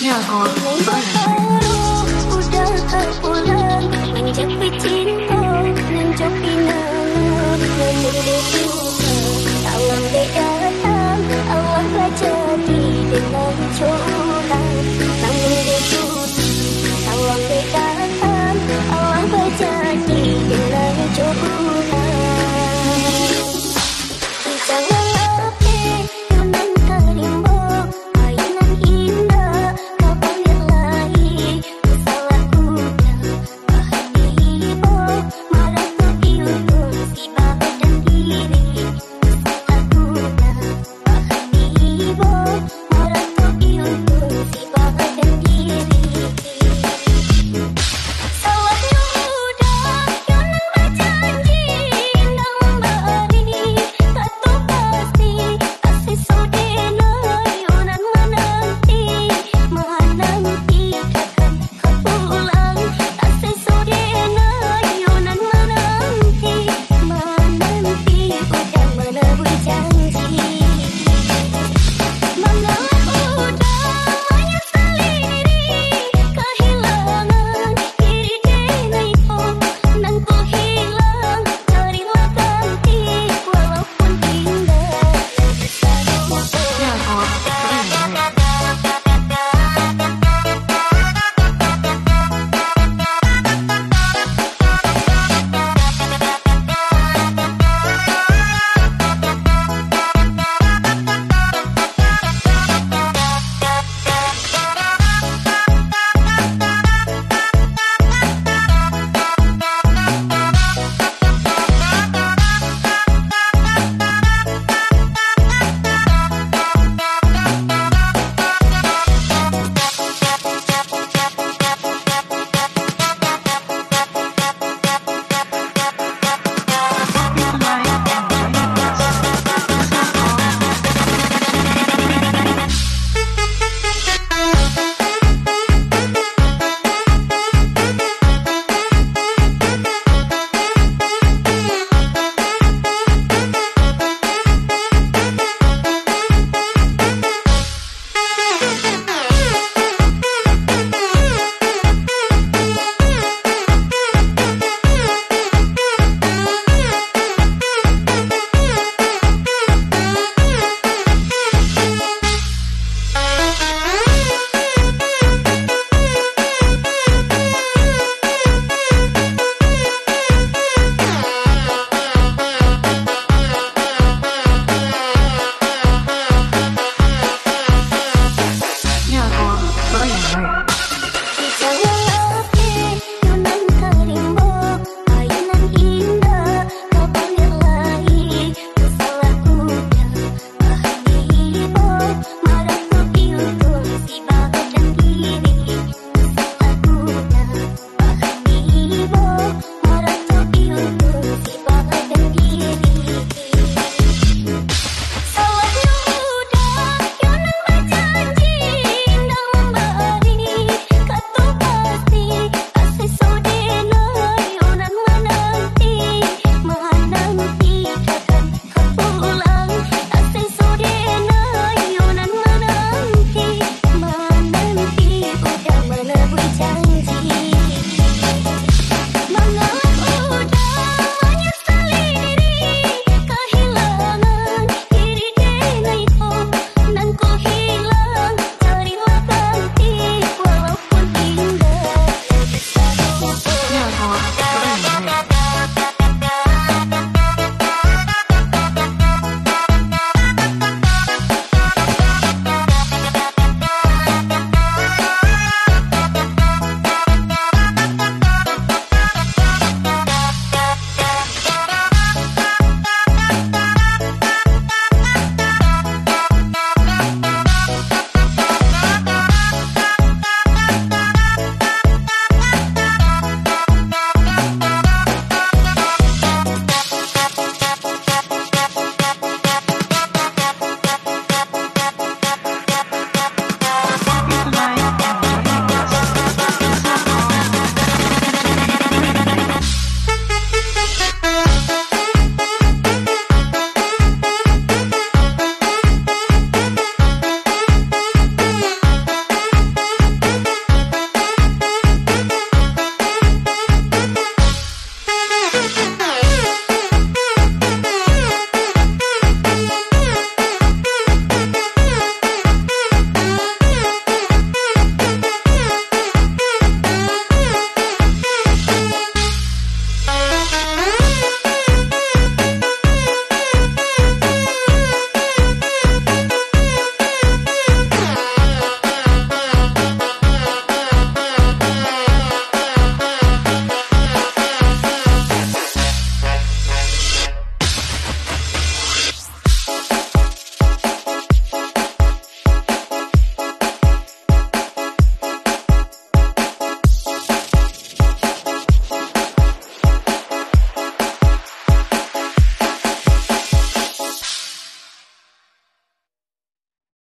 Assim, e agora?